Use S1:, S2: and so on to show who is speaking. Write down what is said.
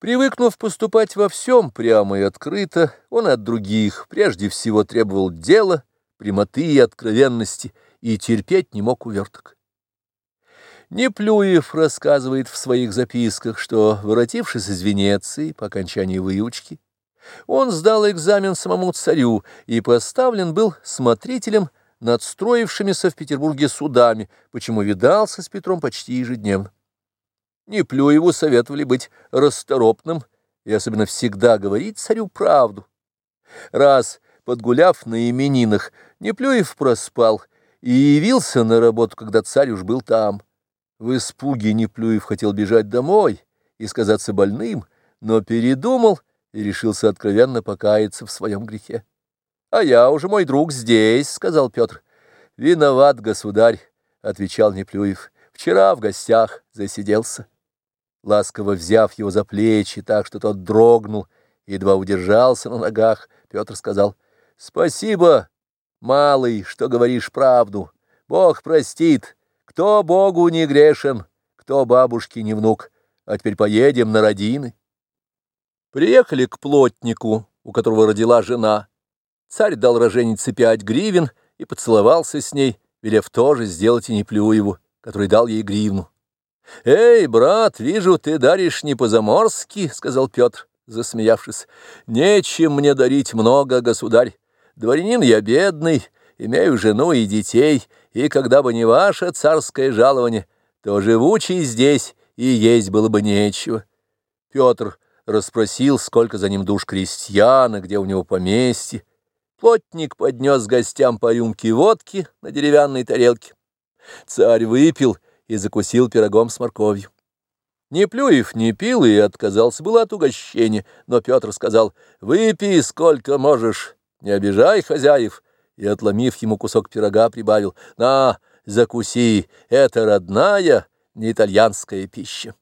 S1: Привыкнув поступать во всем прямо и открыто, он от других прежде всего требовал дела, прямоты и откровенности, и терпеть не мог уверток. Неплюев рассказывает в своих записках, что, воротившись из Венеции по окончании выучки, он сдал экзамен самому царю и поставлен был смотрителем над строившимися в Петербурге судами, почему видался с Петром почти ежедневно. Неплюеву советовали быть расторопным и особенно всегда говорить царю правду. Раз, подгуляв на именинах, Неплюев проспал и явился на работу, когда царь уж был там. В испуге Неплюев хотел бежать домой и сказаться больным, но передумал и решился откровенно покаяться в своем грехе. — А я уже, мой друг, здесь, — сказал Петр. — Виноват, государь, — отвечал Неплюев. — Вчера в гостях засиделся ласково взяв его за плечи так, что тот дрогнул, едва удержался на ногах, Петр сказал, «Спасибо, малый, что говоришь правду. Бог простит. Кто Богу не грешен, кто бабушке не внук. А теперь поедем на родины». Приехали к плотнику, у которого родила жена. Царь дал роженице пять гривен и поцеловался с ней, велев тоже сделать и не Неплюеву, который дал ей гривну. — Эй, брат, вижу, ты даришь не по-заморски, — сказал Петр, засмеявшись. — Нечем мне дарить много, государь. Дворянин я бедный, имею жену и детей, и когда бы не ваше царское жалование, то живучий здесь и есть было бы нечего. Петр расспросил, сколько за ним душ крестьяна, где у него поместье. Плотник поднес гостям по рюмке водки на деревянной тарелке. Царь выпил — и закусил пирогом с морковью. Неплюев не пил и отказался было от угощения, но Петр сказал, «Выпей сколько можешь, не обижай хозяев», и, отломив ему кусок пирога, прибавил, «На, закуси, это родная, не итальянская пища».